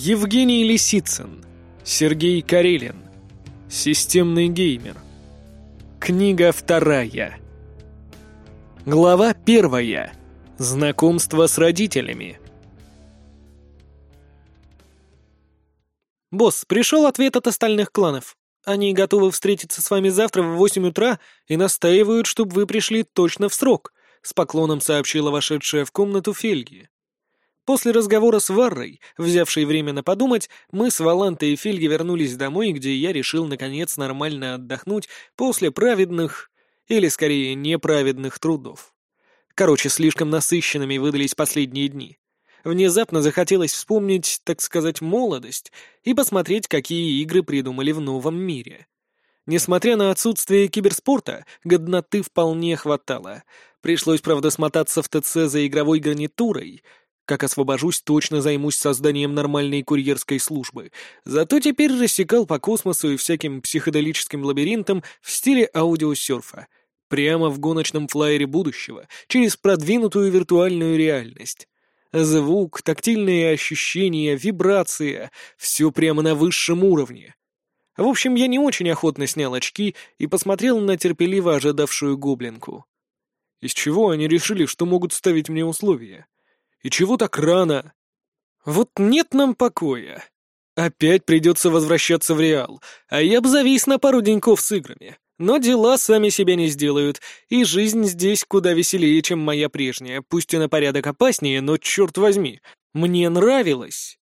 Евгений Лисицын. Сергей Карелин. Системный геймер. Книга вторая. Глава первая. Знакомство с родителями. «Босс, пришел ответ от остальных кланов. Они готовы встретиться с вами завтра в восемь утра и настаивают, чтобы вы пришли точно в срок», — с поклоном сообщила вошедшая в комнату Фельги. После разговора с Варрой, взявшей на подумать, мы с Валантой и Фельги вернулись домой, где я решил, наконец, нормально отдохнуть после праведных, или, скорее, неправедных трудов. Короче, слишком насыщенными выдались последние дни. Внезапно захотелось вспомнить, так сказать, молодость и посмотреть, какие игры придумали в новом мире. Несмотря на отсутствие киберспорта, годноты вполне хватало. Пришлось, правда, смотаться в ТЦ за игровой гарнитурой. Как освобожусь, точно займусь созданием нормальной курьерской службы. Зато теперь рассекал по космосу и всяким психоделическим лабиринтам в стиле аудиосерфа. Прямо в гоночном флайере будущего, через продвинутую виртуальную реальность. Звук, тактильные ощущения, вибрация — все прямо на высшем уровне. В общем, я не очень охотно снял очки и посмотрел на терпеливо ожидавшую гоблинку. Из чего они решили, что могут ставить мне условия? И чего так рано? Вот нет нам покоя. Опять придется возвращаться в Реал, а я б завис на пару деньков с играми. Но дела сами себя не сделают, и жизнь здесь куда веселее, чем моя прежняя, пусть и на порядок опаснее, но, черт возьми, мне нравилось.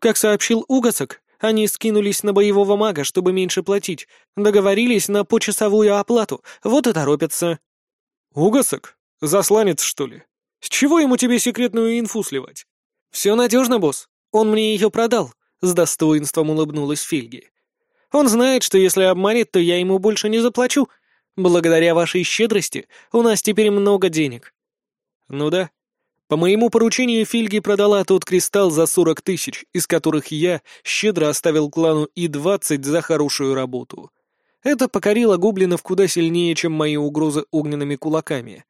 Как сообщил Угасок, они скинулись на боевого мага, чтобы меньше платить, договорились на почасовую оплату, вот и торопятся. Угасок? Засланец, что ли? С чего ему тебе секретную инфу сливать? Все надежно, босс. Он мне ее продал, с достоинством улыбнулась Фильги. Он знает, что если обманет, то я ему больше не заплачу. Благодаря вашей щедрости у нас теперь много денег». «Ну да. По моему поручению Фильги продала тот кристалл за сорок тысяч, из которых я щедро оставил клану И-20 за хорошую работу. Это покорило гоблинов куда сильнее, чем мои угрозы огненными кулаками.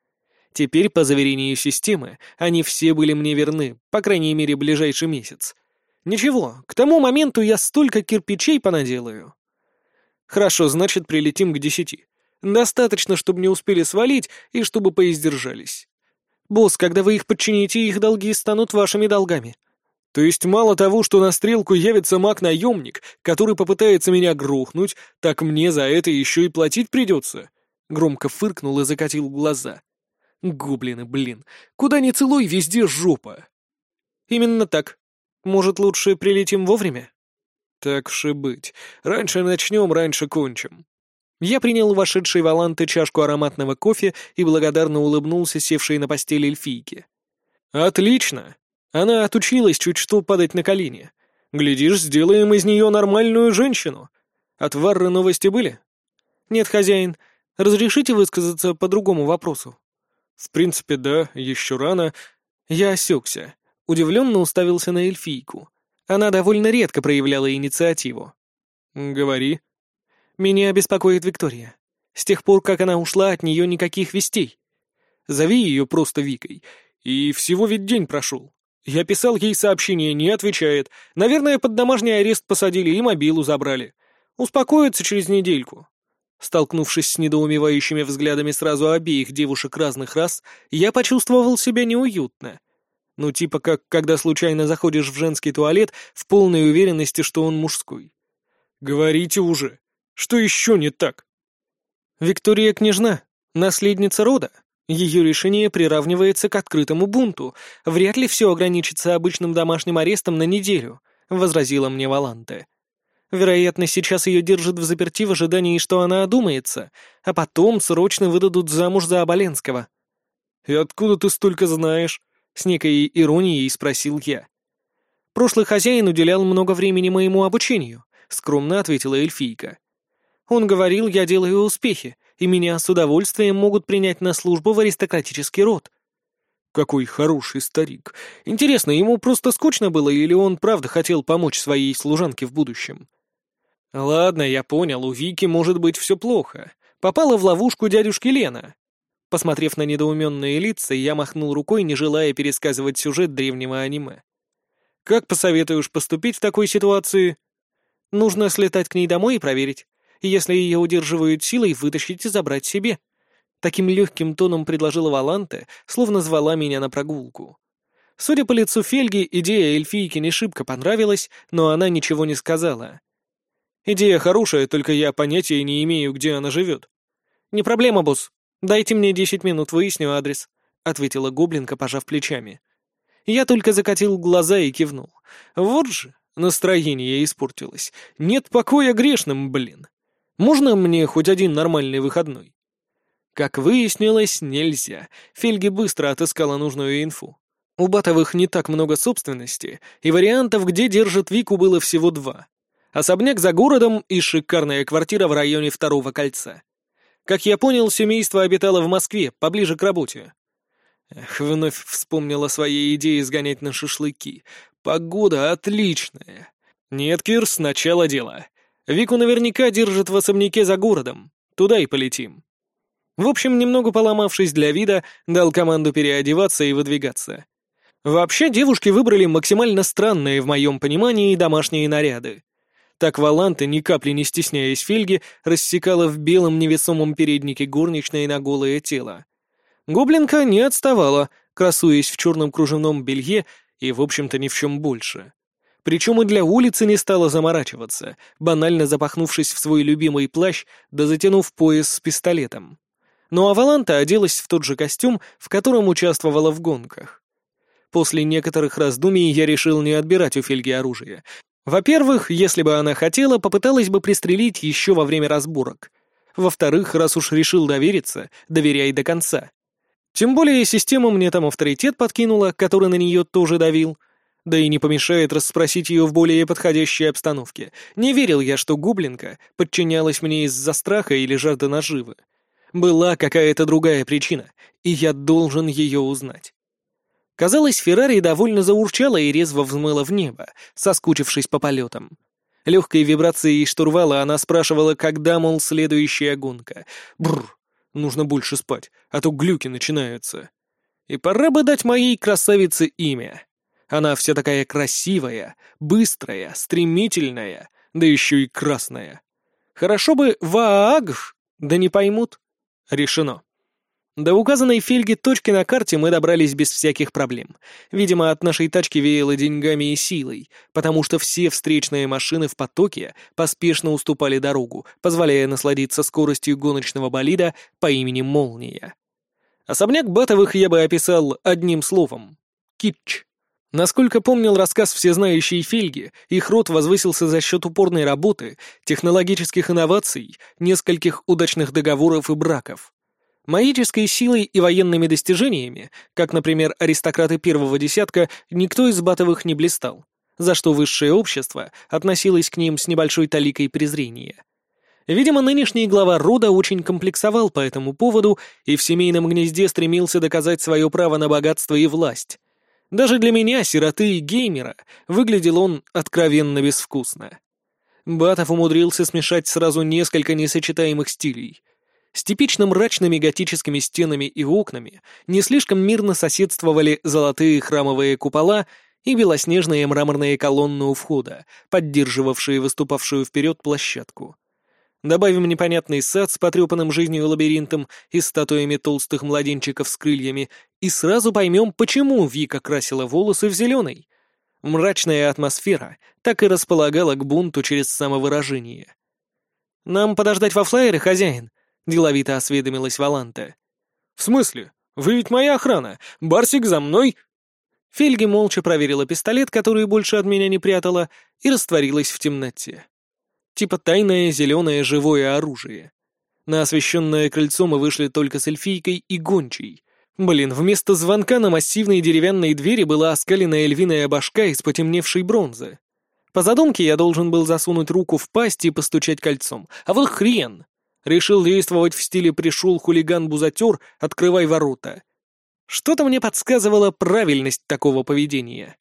Теперь, по заверению системы, они все были мне верны, по крайней мере, ближайший месяц. Ничего, к тому моменту я столько кирпичей понаделаю. Хорошо, значит, прилетим к десяти. Достаточно, чтобы не успели свалить и чтобы поиздержались. Босс, когда вы их подчините, их долги станут вашими долгами. То есть мало того, что на стрелку явится маг-наемник, который попытается меня грохнуть, так мне за это еще и платить придется. Громко фыркнул и закатил глаза. Гоблины, блин, куда ни целуй, везде жопа. Именно так. Может, лучше прилетим вовремя? Так и быть. Раньше начнем, раньше кончим. Я принял вошедшей Валанты чашку ароматного кофе и благодарно улыбнулся севшей на постели эльфийке. «Отлично! Она отучилась чуть что падать на колени. Глядишь, сделаем из нее нормальную женщину. От Варры новости были?» «Нет, хозяин. Разрешите высказаться по другому вопросу?» «В принципе, да, еще рано». Я осекся. Удивленно уставился на эльфийку. Она довольно редко проявляла инициативу. «Говори». «Меня беспокоит Виктория. С тех пор, как она ушла, от нее никаких вестей. Зови ее просто Викой. И всего ведь день прошел. Я писал ей сообщение, не отвечает. Наверное, под домашний арест посадили и мобилу забрали. Успокоится через недельку». Столкнувшись с недоумевающими взглядами сразу обеих девушек разных рас, я почувствовал себя неуютно. Ну, типа как, когда случайно заходишь в женский туалет в полной уверенности, что он мужской. Говорите уже. Что еще не так? Виктория княжна, наследница рода. Ее решение приравнивается к открытому бунту. Вряд ли все ограничится обычным домашним арестом на неделю, — возразила мне Валанте. Вероятно, сейчас ее держат в заперти в ожидании, что она одумается, а потом срочно выдадут замуж за Оболенского. «И откуда ты столько знаешь?» С некой иронией спросил я. «Прошлый хозяин уделял много времени моему обучению», — скромно ответила эльфийка. «Он говорил, я делаю успехи, и меня с удовольствием могут принять на службу в аристократический род». «Какой хороший старик. Интересно, ему просто скучно было, или он правда хотел помочь своей служанке в будущем?» «Ладно, я понял, у Вики может быть все плохо. Попала в ловушку дядюшки Лена. Посмотрев на недоуменные лица, я махнул рукой, не желая пересказывать сюжет древнего аниме. Как посоветуешь поступить в такой ситуации? Нужно слетать к ней домой и проверить. Если ее удерживают силой, вытащить и забрать себе. Таким легким тоном предложила Валанте, словно звала меня на прогулку. Судя по лицу Фельги, идея эльфийки не шибко понравилась, но она ничего не сказала. «Идея хорошая, только я понятия не имею, где она живет». «Не проблема, босс. Дайте мне десять минут, выясню адрес», — ответила гоблинка, пожав плечами. Я только закатил глаза и кивнул. «Вот же, настроение испортилось. Нет покоя грешным, блин. Можно мне хоть один нормальный выходной?» Как выяснилось, нельзя. Фельги быстро отыскала нужную инфу. У Батовых не так много собственности, и вариантов, где держит Вику, было всего два. Особняк за городом и шикарная квартира в районе второго кольца. Как я понял, семейство обитало в Москве, поближе к работе. Эх, вновь вспомнила свои идеи сгонять на шашлыки. Погода отличная. Нет, Кир, сначала дело. Вику наверняка держат в особняке за городом. Туда и полетим. В общем, немного поломавшись для вида, дал команду переодеваться и выдвигаться. Вообще, девушки выбрали максимально странные, в моем понимании, домашние наряды. Так Валанта, ни капли не стесняясь Фельги, рассекала в белом невесомом переднике горничной на голое тело. Гоблинка не отставала, красуясь в черном кружевном белье и, в общем-то, ни в чем больше. Причем и для улицы не стала заморачиваться, банально запахнувшись в свой любимый плащ да затянув пояс с пистолетом. Ну а Валанта оделась в тот же костюм, в котором участвовала в гонках. После некоторых раздумий я решил не отбирать у Фельги оружие. Во-первых, если бы она хотела, попыталась бы пристрелить еще во время разборок. Во-вторых, раз уж решил довериться, доверяй до конца. Тем более система мне там авторитет подкинула, который на нее тоже давил. Да и не помешает расспросить ее в более подходящей обстановке. Не верил я, что гублинка подчинялась мне из-за страха или жажды наживы. Была какая-то другая причина, и я должен ее узнать. Казалось, Феррари довольно заурчала и резво взмыла в небо, соскучившись по полетам. Легкой вибрацией штурвала она спрашивала, когда, мол, следующая гонка. Бррр, нужно больше спать, а то глюки начинаются. И пора бы дать моей красавице имя. Она вся такая красивая, быстрая, стремительная, да еще и красная. Хорошо бы Ваагш, да не поймут. Решено. До указанной Фельги точки на карте мы добрались без всяких проблем. Видимо, от нашей тачки веяло деньгами и силой, потому что все встречные машины в потоке поспешно уступали дорогу, позволяя насладиться скоростью гоночного болида по имени Молния. Особняк Батовых я бы описал одним словом — китч. Насколько помнил рассказ всезнающей Фельги, их род возвысился за счет упорной работы, технологических инноваций, нескольких удачных договоров и браков. Магической силой и военными достижениями, как, например, аристократы первого десятка, никто из Батовых не блистал, за что высшее общество относилось к ним с небольшой таликой презрения. Видимо, нынешний глава рода очень комплексовал по этому поводу и в семейном гнезде стремился доказать свое право на богатство и власть. Даже для меня, сироты и геймера, выглядел он откровенно безвкусно. Батов умудрился смешать сразу несколько несочетаемых стилей. С типично мрачными готическими стенами и окнами не слишком мирно соседствовали золотые храмовые купола и белоснежные мраморные колонны у входа, поддерживавшие выступавшую вперед площадку. Добавим непонятный сад с потрепанным жизнью лабиринтом и статуями толстых младенчиков с крыльями, и сразу поймем, почему Вика красила волосы в зеленый. Мрачная атмосфера так и располагала к бунту через самовыражение. «Нам подождать во флайере, хозяин?» — деловито осведомилась Валанта. «В смысле? Вы ведь моя охрана. Барсик за мной!» Фельги молча проверила пистолет, который больше от меня не прятала, и растворилась в темноте. Типа тайное зеленое живое оружие. На освещенное крыльцо мы вышли только с эльфийкой и гончей. Блин, вместо звонка на массивной деревянной двери была оскаленная львиная башка из потемневшей бронзы. По задумке я должен был засунуть руку в пасть и постучать кольцом. А вот хрен! Решил действовать в стиле «пришел хулиган-бузатер, открывай ворота». Что-то мне подсказывало правильность такого поведения.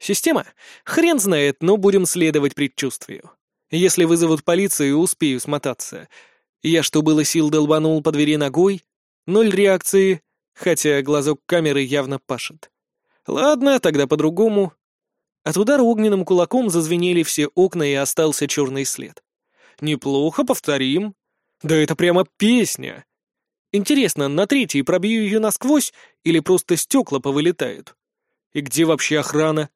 Система? Хрен знает, но будем следовать предчувствию. Если вызовут полицию, успею смотаться. Я, что было сил, долбанул по двери ногой. Ноль реакции, хотя глазок камеры явно пашет. Ладно, тогда по-другому. От удара огненным кулаком зазвенели все окна и остался черный след. Неплохо, повторим. Да это прямо песня. Интересно, на третьей пробью ее насквозь или просто стекла повылетают? И где вообще охрана?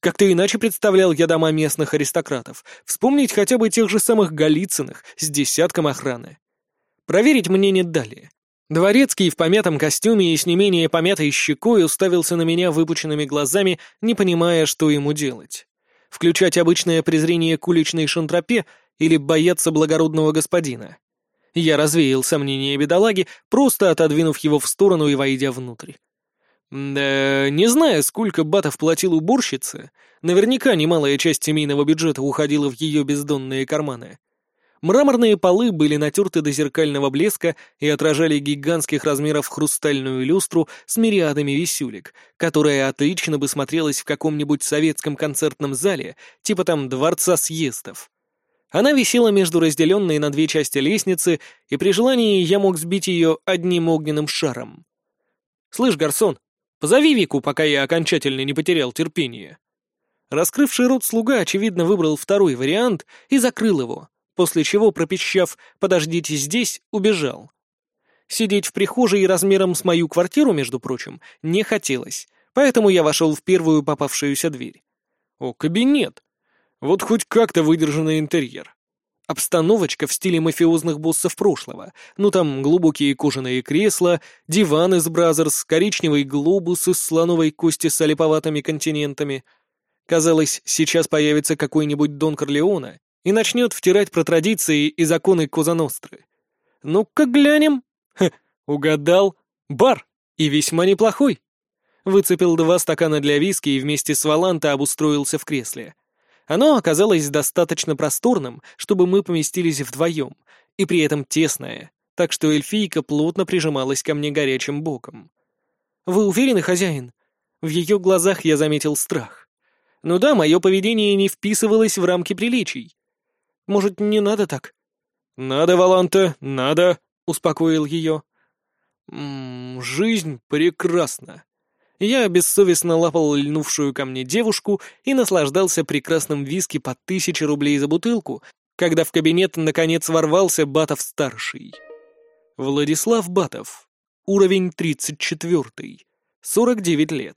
Как-то иначе представлял я дома местных аристократов. Вспомнить хотя бы тех же самых Голицыных с десятком охраны. Проверить мне не дали. Дворецкий в помятом костюме и с не менее помятой щекой уставился на меня выпученными глазами, не понимая, что ему делать. Включать обычное презрение к уличной шантропе или бояться благородного господина. Я развеял сомнения бедолаги, просто отодвинув его в сторону и войдя внутрь. Да, не знаю, сколько батов платил уборщице, наверняка немалая часть семейного бюджета уходила в ее бездонные карманы. Мраморные полы были натерты до зеркального блеска и отражали гигантских размеров хрустальную люстру с мириадами висюлек, которая отлично бы смотрелась в каком-нибудь советском концертном зале, типа там Дворца съездов. Она висела между разделенной на две части лестницы, и при желании я мог сбить ее одним огненным шаром. «Слышь, гарсон, позови Вику, пока я окончательно не потерял терпение». Раскрывший рот слуга, очевидно, выбрал второй вариант и закрыл его — после чего, пропищав «подождите здесь», убежал. Сидеть в прихожей размером с мою квартиру, между прочим, не хотелось, поэтому я вошел в первую попавшуюся дверь. О, кабинет! Вот хоть как-то выдержанный интерьер. Обстановочка в стиле мафиозных боссов прошлого. Ну там глубокие кожаные кресла, диван из Бразерс, коричневый глобус из слоновой кости с аляповатыми континентами. Казалось, сейчас появится какой-нибудь Дон Корлеона и начнет втирать про традиции и законы Коза Ностры. Ну-ка глянем. Ха, угадал. Бар. И весьма неплохой. Выцепил два стакана для виски и вместе с Валанта обустроился в кресле. Оно оказалось достаточно просторным, чтобы мы поместились вдвоем, и при этом тесное, так что эльфийка плотно прижималась ко мне горячим боком. «Вы уверены, хозяин?» В ее глазах я заметил страх. Ну да, мое поведение не вписывалось в рамки приличий. Может, не надо так?» «Надо, Валанта, надо», — успокоил ее. «М -м, «Жизнь прекрасна». Я бессовестно лапал льнувшую ко мне девушку и наслаждался прекрасным виски по тысяче рублей за бутылку, когда в кабинет наконец ворвался Батов-старший. Владислав Батов. Уровень 34. 49 лет.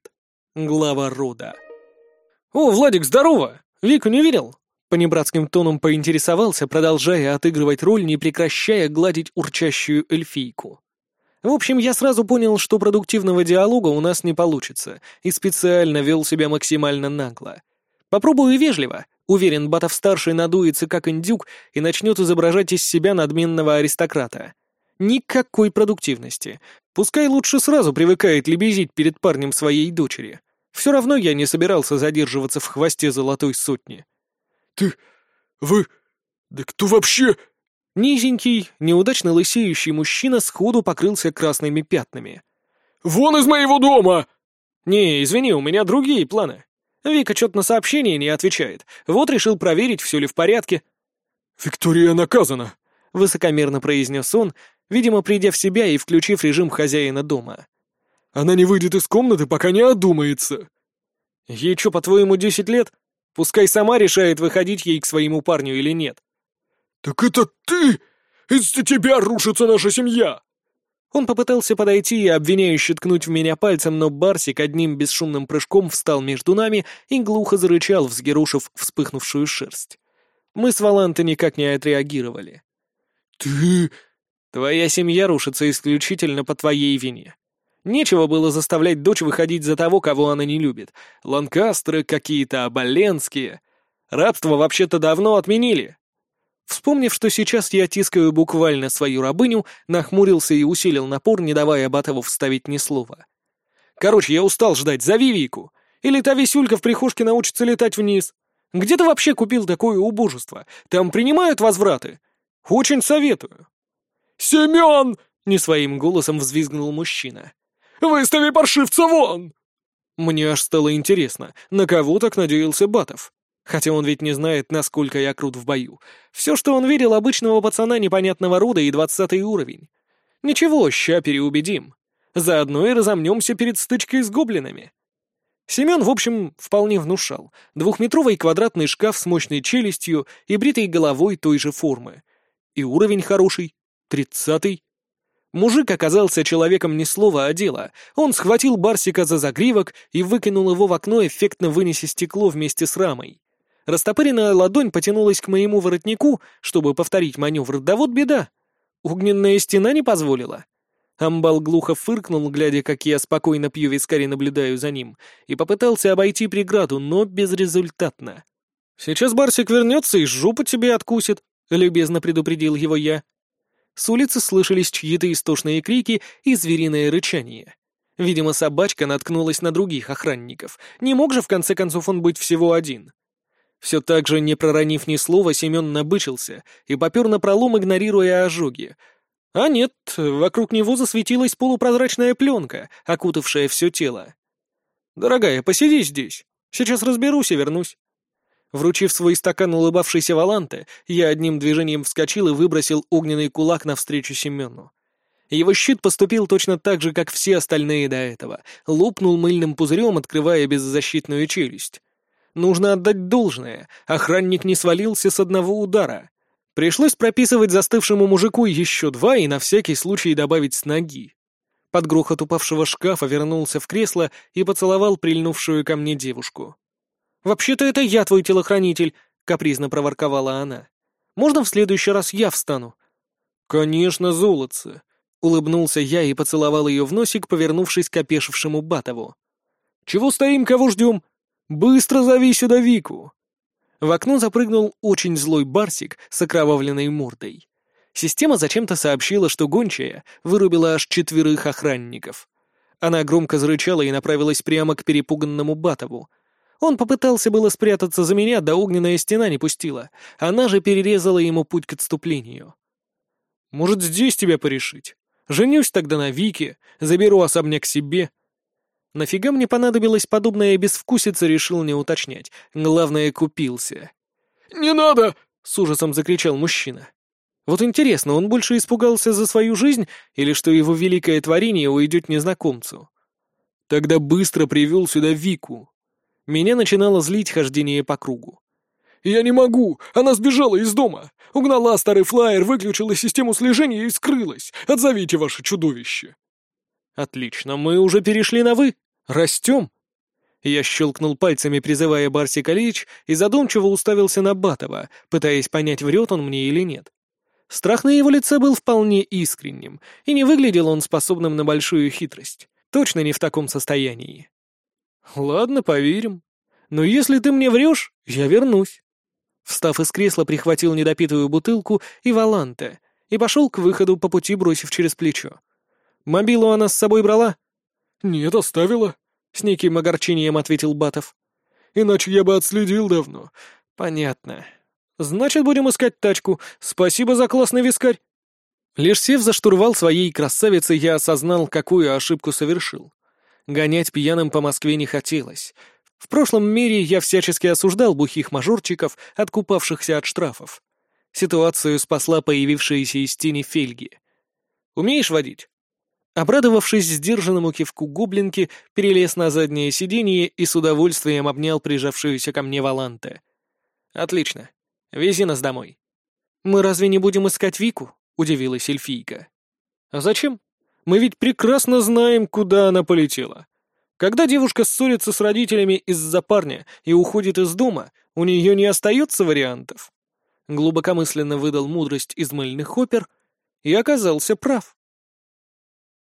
Глава рода. «О, Владик, здорово! Вику не видел?» Понебратским тоном поинтересовался, продолжая отыгрывать роль, не прекращая гладить урчащую эльфийку. В общем, я сразу понял, что продуктивного диалога у нас не получится, и специально вел себя максимально нагло. Попробую вежливо. Уверен, Батов-старший надуется как индюк и начнет изображать из себя надменного аристократа. Никакой продуктивности. Пускай лучше сразу привыкает лебезить перед парнем своей дочери. Все равно я не собирался задерживаться в хвосте золотой сотни. «Ты... вы... да кто вообще...» Низенький, неудачно лысеющий мужчина сходу покрылся красными пятнами. «Вон из моего дома!» «Не, извини, у меня другие планы. Вика что-то на сообщение не отвечает. Вот решил проверить, все ли в порядке». «Виктория наказана», — высокомерно произнес он, видимо, придя в себя и включив режим хозяина дома. «Она не выйдет из комнаты, пока не одумается». «Ей что, по-твоему, десять лет?» Пускай сама решает, выходить ей к своему парню или нет. «Так это ты? Из-за тебя рушится наша семья!» Он попытался подойти и обвиняюще ткнуть в меня пальцем, но Барсик одним бесшумным прыжком встал между нами и глухо зарычал, взгерушив вспыхнувшую шерсть. Мы с Валантой никак не отреагировали. «Ты...» «Твоя семья рушится исключительно по твоей вине. Нечего было заставлять дочь выходить за того, кого она не любит. Ланкастеры какие-то, Оболенские. Рабство вообще-то давно отменили. Вспомнив, что сейчас я тискаю буквально свою рабыню, нахмурился и усилил напор, не давая Батову вставить ни слова. «Короче, я устал ждать, зови Вику. Или та висюлька в прихожке научится летать вниз. Где ты вообще купил такое убожество? Там принимают возвраты? Очень советую». «Семен!» — не своим голосом взвизгнул мужчина. Выстави паршивца вон!» Мне аж стало интересно, на кого так надеялся Батов. Хотя он ведь не знает, насколько я крут в бою. Все, что он видел, обычного пацана непонятного рода и двадцатый уровень. Ничего, ща переубедим. Заодно и разомнемся перед стычкой с гоблинами. Семен, в общем, вполне внушал. Двухметровый квадратный шкаф с мощной челюстью и бритой головой той же формы. И уровень хороший. Тридцатый. Мужик оказался человеком не слова, а дела. Он схватил Барсика за загривок и выкинул его в окно, эффектно вынеся стекло вместе с рамой. Растопыренная ладонь потянулась к моему воротнику, чтобы повторить маневр, да вот беда. Огненная стена не позволила. Амбал глухо фыркнул, глядя, как я спокойно пью вискари наблюдаю за ним, и попытался обойти преграду, но безрезультатно. «Сейчас Барсик вернется и жопу тебе откусит», — любезно предупредил его я. С улицы слышались чьи-то истошные крики и звериное рычание. Видимо, собачка наткнулась на других охранников. Не мог же, в конце концов, он быть всего один. Все так же, не проронив ни слова, Семен набычился и попер на пролом, игнорируя ожоги. А нет, вокруг него засветилась полупрозрачная пленка, окутавшая все тело. «Дорогая, посиди здесь. Сейчас разберусь и вернусь». Вручив свой стакан улыбавшейся Валанте, я одним движением вскочил и выбросил огненный кулак навстречу Семену. Его щит поступил точно так же, как все остальные до этого, лопнул мыльным пузырем, открывая беззащитную челюсть. Нужно отдать должное, охранник не свалился с одного удара. Пришлось прописывать застывшему мужику еще два и на всякий случай добавить с ноги. Под грохот упавшего шкафа вернулся в кресло и поцеловал прильнувшую ко мне девушку. «Вообще-то это я твой телохранитель», — капризно проворковала она. «Можно в следующий раз я встану?» «Конечно, золотце», — улыбнулся я и поцеловал ее в носик, повернувшись к опешившему Батову. «Чего стоим, кого ждем? Быстро зови сюда Вику!» В окно запрыгнул очень злой барсик с окровавленной мордой. Система зачем-то сообщила, что гончая вырубила аж четверых охранников. Она громко зарычала и направилась прямо к перепуганному Батову — он попытался было спрятаться за меня, да огненная стена не пустила. Она же перерезала ему путь к отступлению. «Может, здесь тебя порешить? Женюсь тогда на Вике, заберу особняк себе». Нафига мне понадобилась подобная безвкусица, решил не уточнять. Главное, купился. «Не надо!» — с ужасом закричал мужчина. Вот интересно, он больше испугался за свою жизнь или что его великое творение уйдет незнакомцу? Тогда быстро привел сюда Вику. Меня начинало злить хождение по кругу. «Я не могу! Она сбежала из дома! Угнала старый флайер, выключила систему слежения и скрылась! Отзовите ваше чудовище!» «Отлично, мы уже перешли на «вы». Растем!» Я щелкнул пальцами, призывая Барсика лечь, и задумчиво уставился на Батова, пытаясь понять, врет он мне или нет. Страх на его лице был вполне искренним, и не выглядел он способным на большую хитрость. Точно не в таком состоянии. «Ладно, поверим. Но если ты мне врешь, я вернусь». Встав из кресла, прихватил недопитую бутылку и валанте и пошел к выходу по пути, бросив через плечо. «Мобилу она с собой брала?» «Нет, оставила», — с неким огорчением ответил Батов. «Иначе я бы отследил давно». «Понятно. Значит, будем искать тачку. Спасибо за классный вискарь». Лишь сев за штурвал своей красавицы, я осознал, какую ошибку совершил. Гонять пьяным по Москве не хотелось. В прошлом мире я всячески осуждал бухих мажорчиков, откупавшихся от штрафов. Ситуацию спасла появившаяся из тени Фельги. «Умеешь водить?» Обрадовавшись сдержанному кивку гоблинки, перелез на заднее сиденье и с удовольствием обнял прижавшуюся ко мне Валанте. «Отлично. Вези нас домой». «Мы разве не будем искать Вику?» — удивилась эльфийка. «А зачем? Мы ведь прекрасно знаем, куда она полетела. Когда девушка ссорится с родителями из-за парня и уходит из дома, у нее не остается вариантов. Глубокомысленно выдал мудрость из мыльных опер и оказался прав.